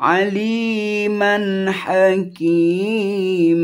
عليما حكيما